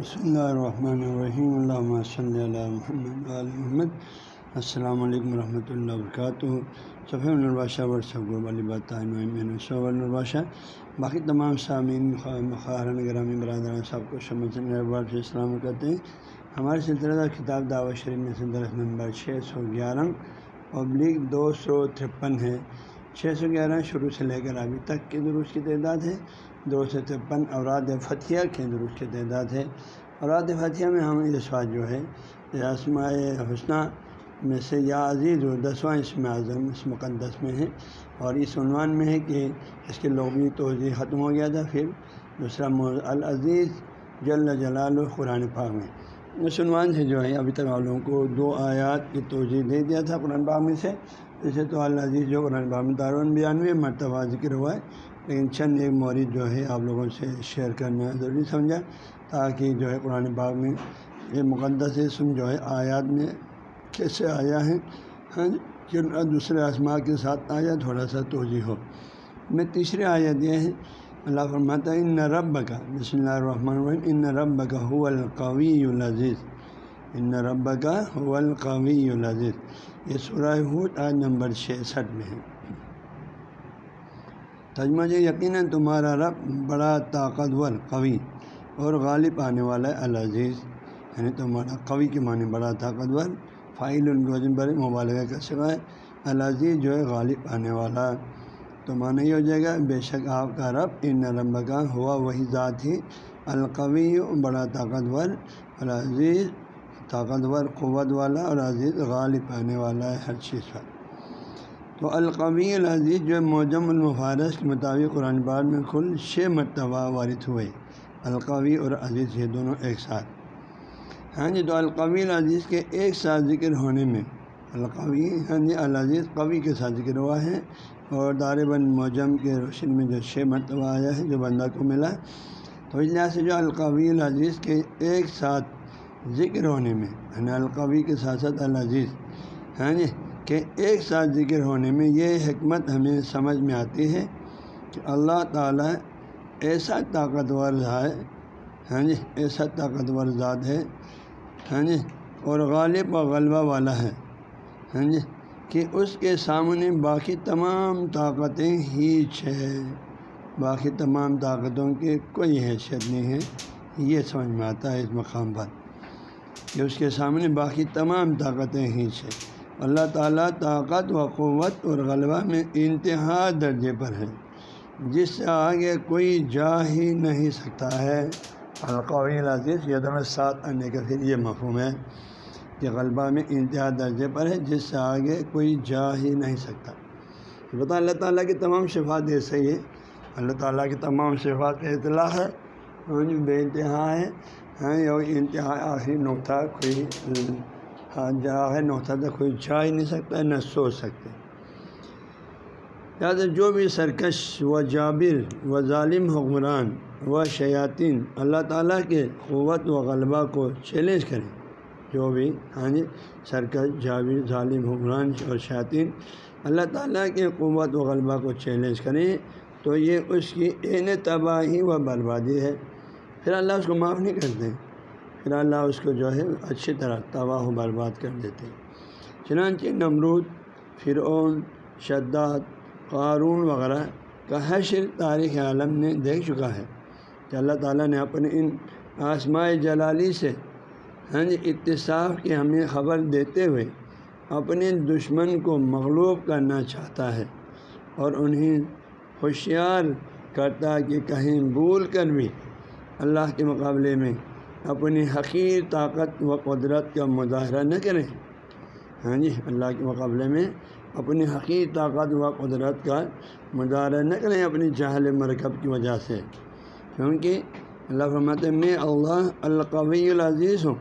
بسم اللہ الرحمن الرحیم اللہ صلی اللہ محمد محمد۔ السلام علیکم ورحمۃ اللہ وبرکاتہ۔ صفی الباشہ ورثہ والی بات الباشہ باقی تمام سامعین خارن گرامی برادران صاحب کو شمس سے اسلام کرتے ہیں۔ ہمارے سلسلہ کتاب دعوت شریف میں سے درخت نمبر چھ سو گیارہ پبلک دو سو ترپن ہے۔ چھ سو گیارہ شروع سے لے کر ابھی تک کے درست کی تعداد ہے۔ دو سو ترپن اوراد فتھیہ کے درست کی تعداد ہے۔ اوراد فتھیہ میں ہم اس بات جو ہے آسماء حسنہ میں سے یا عزیز و دسواں اسم اعظم، اس مقدس میں ہے۔ اور اس عنوان میں ہے کہ اس کے لغوی توضیع ختم ہو گیا تھا۔ پھر دوسرا العزیز جل جلال قرآن پاک میں۔ اس عنوان سے جو ہے ابھی تک آپ لوگوں کو دو آیات کی توجہ دے دیا تھا قرآن پاک میں سے۔ جیسے تو العزیز جو قرآن پاک میں دارون بیانوے مرتبہ ذکر ہوا ہے، لیکن چند ایک مورد جو ہے آپ لوگوں سے شیئر کرنا ضروری سمجھا، تاکہ جو ہے قرآن پاک میں یہ مقدس اسم جو ہے آیات میں کیسے آیا ہے ہاں دوسرے آسما کے ساتھ آیا، تھوڑا سا توجہ ہو۔ میں تیسری آیت یہ ہے اللہ فرماتا ان رب کا بسم اللہ الرحمن الرحیم، ان رب کا هو القوی العزیز. ان رب کا هو القوی العزیز۔ یہ سورہ ہود آج نمبر چھسٹھ میں ہے۔ تجمہ یقیناً تمہارا رب بڑا طاقتور قوی اور غالب آنے والا العزیز۔ یعنی تمہارا قوی کے معنی بڑا طاقتور فائل الوزن بر مبالغہ کا سوائے العزیز جو ہے غالب آنے والا۔ تو معنی یہ ہو جائے گا، بے شک آپ کا رب ان رب کا ہوا وہی ذات ہی القوی بڑا طاقتور، العزیز، طاقتور، قوت والا اور عزیز، غالب آنے والا ہے ہر چیز پر۔ تو القوی، العزیز جو موجم المفارس کے مطابق قرآن پاک میں کل چھ مرتبہ وارد ہوئے۔ القوی اور عزیز یہ دونوں ایک ساتھ۔ ہاں جی تو القوی، العزیز کے ایک ساتھ ذکر ہونے میں، القوی ہاں جی العزیز قوی کے ساتھ ذکر ہوا ہے۔ اور دار موجم کے روشن میں جو چھ مرتبہ آیا ہے جو بندہ کو ملا تو اس لحاظ سے جو القوی العزیز کے ایک ساتھ ذکر ہونے میں یعنی القوی کے ساتھ ساتھ العزیز ہاں جی کہ ایک ساتھ ذکر ہونے میں یہ حکمت ہمیں سمجھ میں آتی ہے کہ اللہ تعالیٰ ایسا طاقتور ہے ہاں جی ایسا طاقتور ذات ہے ہاں جی اور غالب و غلبہ والا ہے ہاں جی کہ اس کے سامنے باقی تمام طاقتیں ہیچ ہے باقی تمام طاقتوں کی کوئی حیثیت نہیں ہے۔ یہ سمجھ میں آتا ہے اس مقام پر کہ اس کے سامنے باقی تمام طاقتیں ہیچ ہے اللہ تعالیٰ طاقت و قوت اور غلبہ میں انتہا درجے پر ہے، جس سے آگے کوئی جا ہی نہیں سکتا ہے۔ القوی عزیز یہ دونوں ساتھ آنے کا پھر یہ مفہوم ہے۔ کہ غلبہ میں انتہا درجے پر ہے، جس سے آگے کوئی جا ہی نہیں سکتا۔ بتا اللہ تعالیٰ کی تمام صفات ایسے ہی ہے اللہ تعالیٰ کی تمام صفات کا اطلاع ہے۔ ہاں جی، بے انتہا ہے ہاں جی، یہ انتہا آخری نقطہ کوئی ہاں جی، جہاں نقطہ تک کوئی جا ہی نہیں سکتا، نہ سوچ سکتے۔ لہٰذا جو بھی سرکش و جابر و ظالم حکمران و شیاطین، اللہ تعالیٰ کے قوت و غلبہ کو چیلنج کریں۔ جو بھی ہاں جی سرکش جابر ظالم، حکمران اور شیاطین، اللہ تعالیٰ کے قوت و غلبہ کو چیلنج کریں۔ تو یہ اس کی عین تباہی و بربادی ہے۔ پھر اللہ اس کو معاف نہیں کرتے۔ پھر اللہ اس کو جو ہے اچھی طرح تباہ و برباد کر دیتے۔ چنانچہ نمرود، فرعون، شداد، قارون وغیرہ کا حشر تاریخ عالم نے دیکھ چکا ہے۔ کہ اللہ تعالیٰ نے اپنے ان آسمائے جلالی سے ہاں جی اتصاف کی ہمیں خبر دیتے ہوئے اپنے دشمن کو مغلوب کرنا چاہتا ہے اور انہیں ہوشیار کرتا کہ کہیں بھول کر بھی اللہ کے مقابلے میں اپنی حقیر طاقت و قدرت کا مظاہرہ نہ کریں۔ ہاں جی اللہ کے مقابلے میں اپنی حقیر طاقت و قدرت کا مظاہرہ نہ کریں اپنی جہل مرکب کی وجہ سے۔ کیونکہ اللہ فرماتے میں اللہ القوی العزیز ہوں۔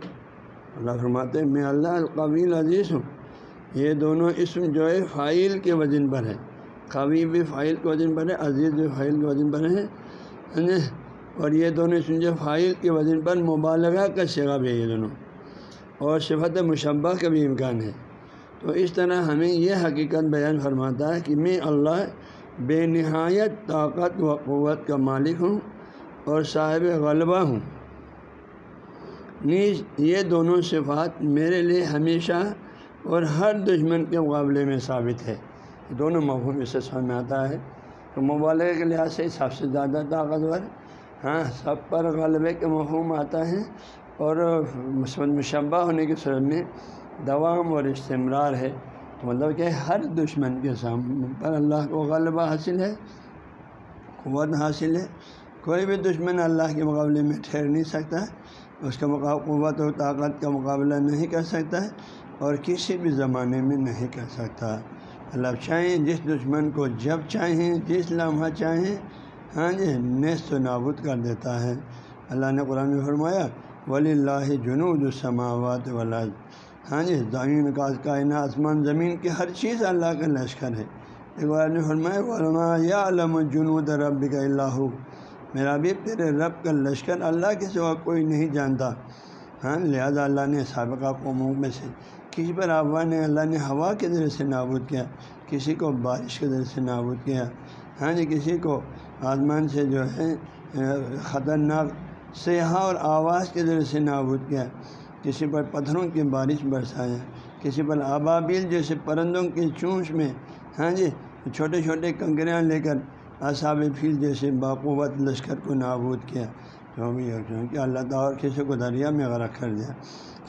اللہ فرماتے میں اللہ القوی العزیز ہوں. یہ دونوں اسم جو ہے فائل کے وزن پر ہے قوی بھی فائل کے وزن پر ہے عزیز بھی فائل کے وزن پر ہے اور یہ دونوں سنجھے فائل کے وزن پر مبالغہ کا شگا بھی ہے یہ دونوں۔ اور صفت مشبہ کا بھی امکان ہے۔ تو اس طرح ہمیں یہ حقیقت بیان فرماتا ہے کہ میں اللہ بے نہایت طاقت و قوت کا مالک ہوں اور صاحب غلبہ ہوں۔ نیز یہ دونوں صفات میرے لیے ہمیشہ اور ہر دشمن کے مقابلے میں ثابت ہے۔ دونوں مفہوم اس سے سمجھ میں آتا ہے۔ تو مبالغ کے لحاظ سے سب سے زیادہ طاقتور ہاں سب پر غلبے کے مفہوم آتا ہے اور مشبہ ہونے کی صورت میں دوام اور استمرار ہے۔ تو مطلب کہ ہر دشمن کے سامنے پر اللہ کو غلبہ حاصل ہے، قوت حاصل ہے۔ کوئی بھی دشمن اللہ کے مقابلے میں ٹھہر نہیں سکتا۔ اس کا مقابلہ قوت و طاقت کا مقابلہ نہیں کر سکتا ہے اور کسی بھی زمانے میں نہیں کر سکتا۔ اللہ چاہیں جس دشمن کو جب چاہیں، جس لمحہ چاہیں ہاں جی نیست و نابود کر دیتا ہے۔ اللہ نے قرآن میں فرمایا ولی اللہ جنوب السماوات ولا ہاں جی زمین کا کائنات، آسمان، زمین کی ہر چیز اللہ کا لشکر ہے۔ ایک بار نے فرمایا علما یا علم جنود رب کا اللہ میرا بھی تیرے رب کا لشکر اللہ کے سوا کوئی نہیں جانتا۔ ہاں لہٰذا اللہ نے سابقہ قوموں میں سے کسی پر آبا نے اللہ نے ہوا کے ذریعے سے نابود کیا، کسی کو بارش کے ذریعے سے نابود کیا۔ ہاں جی کسی کو آسمان سے جو ہے خطرناک سیاح اور آواز کے ذریعے سے نابود کیا۔ کسی پر پتھروں کی بارش برسایا، کسی پر آبابیل جیسے پرندوں کی چونچ میں ہاں جی چھوٹے چھوٹے کنکریاں لے کر اصاب پھیل جیسے باقوت لشکر کو نابود کیا، جو بھی کہ اللہ تعالیٰ کسی کو دریا میں غرق کر دیا،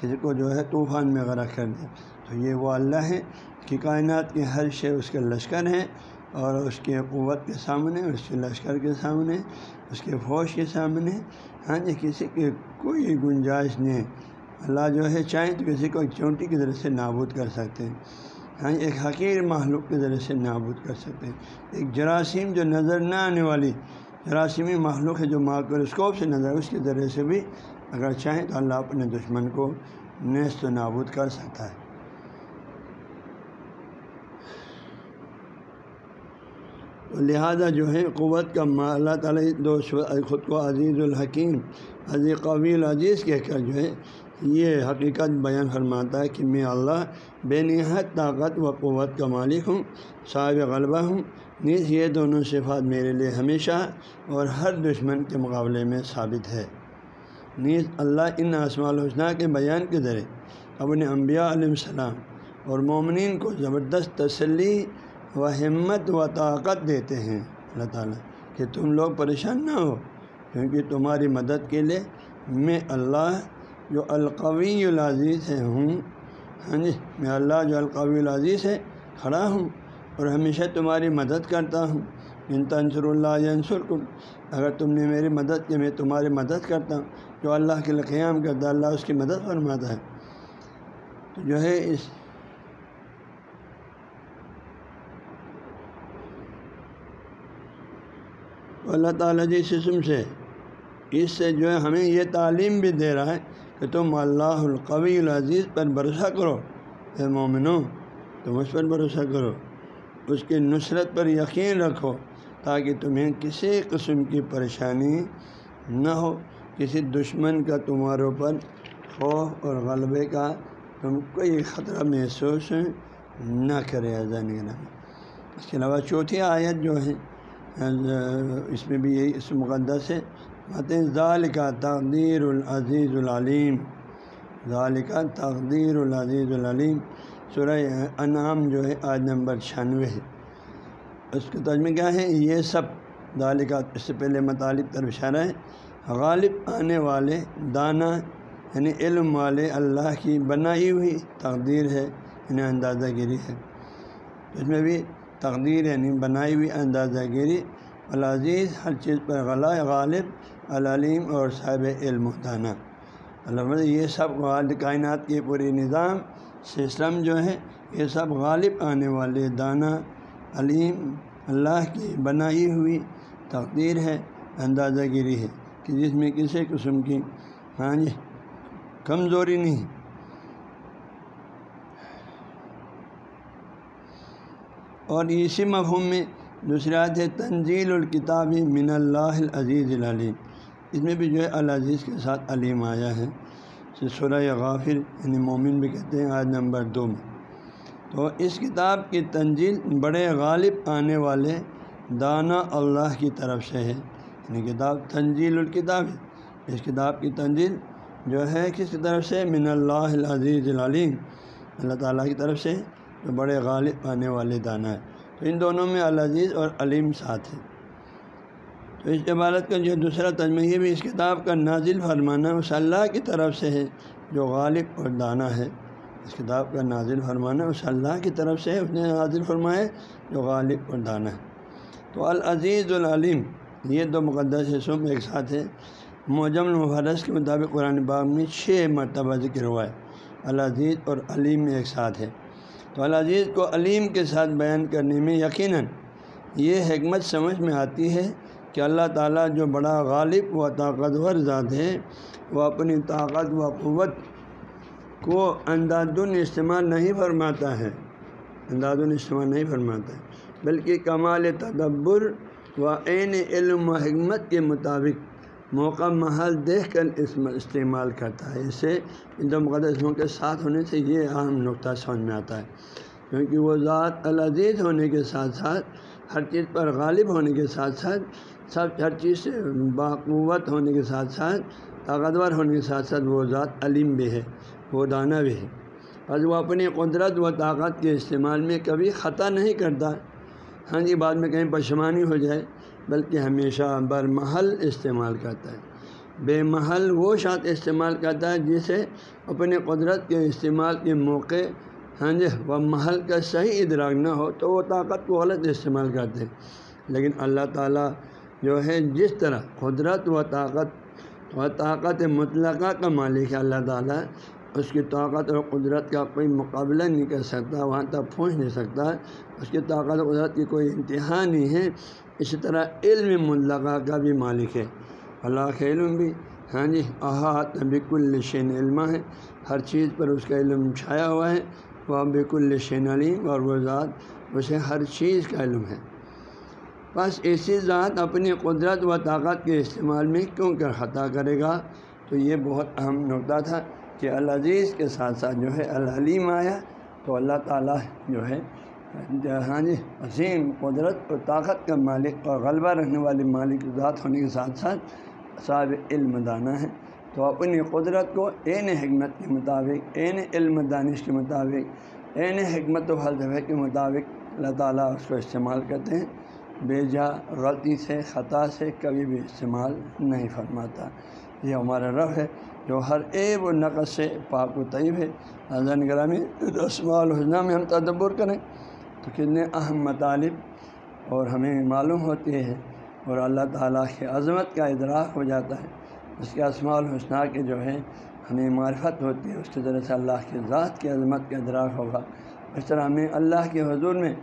کسی کو جو ہے طوفان میں غرق کر دیا۔ تو یہ وہ اللہ ہے کہ کائنات کے ہر شے اس کے لشکر ہیں اور اس کے قوت کے سامنے، اس کے لشکر کے سامنے، اس کے فوج کے سامنے۔ ہاں جی کسی کی کوئی گنجائش نہیں۔ اللہ جو ہے چاہیں تو کسی کو ایک چونٹی کی ذریعے سے نابود کر سکتے ہیں۔ ہاں ایک حقیر معلوم کے ذریعے سے نابود کر سکتے ہیں۔ ایک جراثیم جو نظر نہ آنے والی، جراثیمی معلوم ہے جو ماکروسکوپ سے نظر، اس کے ذریعے سے بھی اگر چاہیں تو اللہ اپنے دشمن کو نیست و نابود کر سکتا ہے۔ لہذا جو ہے، قوت کا اللہ تعالیٰ دو خود کو عزیز الحکیم، عزیز قویل عزیز کہہ کر جو ہے یہ حقیقت بیان فرماتا ہے کہ میں اللہ بے نہایت طاقت و قوت کا مالک ہوں، صاحب غلبہ ہوں۔ نیز یہ دونوں صفات میرے لیے ہمیشہ اور ہر دشمن کے مقابلے میں ثابت ہے۔ نیز اللہ ان اسماع الحسنہ کے بیان کے ذریعے اپنے انبیاء علیہ السلام اور مومنین کو زبردست تسلی و ہمت و طاقت دیتے ہیں۔ اللہ تعالیٰ کہ تم لوگ پریشان نہ ہو، کیونکہ تمہاری مدد کے لیے میں اللہ جو القوی العزیز ہے ہوں۔ ہاں جی میں اللہ جو القوی العزیز ہے، کھڑا ہوں اور ہمیشہ تمہاری مدد کرتا ہوں۔ ان تنصر اللہ عنصر اگر تم نے میری مدد کی، میں تمہاری مدد کرتا ہوں۔ جو اللہ کے قیام کرتا اللہ اس کی مدد فرماتا ہے۔ تو جو ہے اس اللہ تعالیٰ جی اسم سے، اس سے جو ہے ہمیں یہ تعلیم بھی دے رہا ہے کہ تم اللہ القوی العزیز پر بھروسہ کرو، اے مومنو، تم اس پر بھروسہ کرو، اس کی نصرت پر یقین رکھو تاکہ تمہیں کسی قسم کی پریشانی نہ ہو، کسی دشمن کا تمہاروں پر خوف اور غلبے کا تم کوئی خطرہ محسوس نہ کرے نگر اس کے علاوہ چوتھی آیت جو ہے، اس میں بھی یہی، اس مقدس ہے ظال کا تقدیر العزیز العلیم۔ ظال کا تقدیر العزیز العلیم۔ سورہ انعام جو ہے آج نمبر چھیانوے ہے۔ اس کا ترجمہ کیا ہے؟ یہ سب ذالکہ اس سے پہلے مطالب تر اشارہ ہے۔ غالب آنے والے دانہ یعنی علم والے، اللہ کی بنائی ہوئی تقدیر ہے یعنی اندازہ گیری ہے۔ اس میں بھی تقدیر یعنی بنائی ہوئی اندازہ گیری العزیز، ہر چیز پر غلہ، غالب، العلیم اور صاحب علم و دانہ اللہ یہ سب کائنات کی پوری نظام، سسٹم جو ہے یہ سب غالب آنے والے دانہ، علیم، اللہ کی بنائی ہوئی تقدیر ہے، اندازہ گیری ہے کہ جس میں کسی قسم کی ہاں جی کمزوری نہیں۔ اور اسی مفہوم میں دوسرا ہے تنزیل الکتاب من اللہ العزیز العلیم۔ اس میں بھی جو ہے العزیز کے ساتھ علیم آیا ہے۔ سورہ غافر یعنی مومن بھی کہتے ہیں آج نمبر دو میں۔ تو اس کتاب کی تنزیل بڑے غالب آنے والے دانہ اللہ کی طرف سے ہے۔ یعنی کتاب تنزیل الکتاب ہے۔ اس کتاب کی تنزیل جو ہے کس کی طرف سے؟ من اللہ العزیز العلیم۔ اللہ تعالیٰ کی طرف سے جو بڑے غالب آنے والے دانا ہے۔ تو ان دونوں میں العزیز اور علیم ساتھ ہے تو اس عبارت کا جو دوسرا تجمہ یہ بھی اس کتاب کا نازل فرمانا اس اللہ کی طرف سے ہے، جو غالب اور دانا ہے۔ اس کتاب کا نازل فرمانا اس اللہ کی طرف سے اس نے نازل فرمایا جو غالب اور دانا ہے۔ تو العزیز العلیم، یہ دو مقدس حصوں میں ایک ساتھ ہے موجم المفرس کے مطابق قرآن باغ میں چھ مرتبہ ذکر ہوا ہے۔ العزیز اور علیم میں ایک ساتھ ہے تو العزیز کو علیم کے ساتھ بیان کرنے میں یقیناً یہ حکمت سمجھ میں آتی ہے کہ اللہ تعالیٰ جو بڑا غالب و طاقتور ذات ہے، وہ اپنی طاقت و قوت کو انداز استعمال نہیں فرماتا ہے۔ انداز استعمال نہیں فرماتا ہے، بلکہ کمال تدبر و عین علم و حکمت کے مطابق۔ موقع محل دیکھ کر اسم استعمال کرتا ہے۔ اسے ان دو مقدسوں کے ساتھ ہونے سے یہ اہم نقطہ سمجھ میں آتا ہے۔ کیونکہ وہ ذات العزیز ہونے کے ساتھ ساتھ، ہر چیز پر غالب ہونے کے ساتھ ساتھ، سب، ہر چیز سے باقوت ہونے کے ساتھ ساتھ، طاقتور ہونے کے ساتھ ساتھ وہ ذات علیم بھی ہے، وہ دانہ بھی ہے۔ اور وہ اپنی قدرت و طاقت کے استعمال میں کبھی خطا نہیں کرتا۔ ہاں جی بعد میں کہیں پشمانی ہو جائے بلکہ ہمیشہ برمحل استعمال کرتا ہے۔ بے محل وہ شاط استعمال کرتا ہے جسے اپنے قدرت کے استعمال کے موقع ہاں جی وہ محل کا صحیح ادراک نہ ہو تو وہ طاقت کو غلط استعمال کرتے ہیں۔ لیکن اللہ تعالیٰ جو ہے، جس طرح قدرت و طاقت و طاقت مطلقہ کا مالک ہے اللہ تعالیٰ، اس کی طاقت اور قدرت کا کوئی مقابلہ نہیں کر سکتا، وہاں تک پہنچ نہیں سکتا، اس کی طاقت و قدرت کی کوئی انتہا نہیں ہے۔ اسی طرح علم ملغہ کا بھی مالک ہے۔ اللہ کا علم بھی ہاں جی احاط بک الشین علم ہے۔ ہر چیز پر اس کا علم چھایا ہوا ہے۔ وہ بک الشین علیم، اور وہ ذات، اسے ہر چیز کا علم ہے۔ بس ایسی ذات اپنی قدرت و طاقت کے استعمال میں کیوں کر خطا کرے گا؟ تو یہ بہت اہم نقطہ تھا کہ العزیز کے ساتھ ساتھ جو ہے، العلیم آیا تو اللہ تعالیٰ جو ہے ہاں جی عظیم قدرت اور طاقت کا مالک اور غلبہ رہنے والے مالک ذات ہونے کے ساتھ ساتھ صاحب علم دانہ ہے تو اپنی قدرت کو عین حکمت کے مطابق، عین علم دانش کے مطابق، عین حکمت و فلسفے کے مطابق اللہ تعالیٰ اس کو استعمال کرتے ہیں۔ بے جا غلطی سے، خطا سے کبھی بھی استعمال نہیں فرماتا۔ یہ ہمارا رف ہے جو ہر ایب و نقص سے پاک و طیب ہے۔ حضرت گرامی رسما الحسنہ میں ہم تدبر کریں۔ تو کتنے اہم مطالب اور ہمیں معلوم ہوتی ہے اور اللہ تعالیٰ کی عظمت کا ادراک ہو جاتا ہے، اس کے اسماع الحسنہ کے جو ہے ہمیں معرفت ہوتی ہے، اس کی طرح سے اللہ کی ذات کی عظمت کا ادراک ہوگا۔ اس طرح ہمیں اللہ کے حضور میں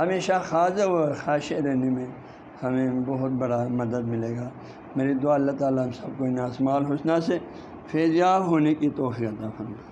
ہمیشہ خواجہ و خواہش رہنے میں ہمیں بہت بڑا مدد ملے گا۔ میری دعا اللہ تعالیٰ ہم سب کو ان اسماع الحسنہ سے فیضیاب ہونے کی توفیع عطا فرمائے۔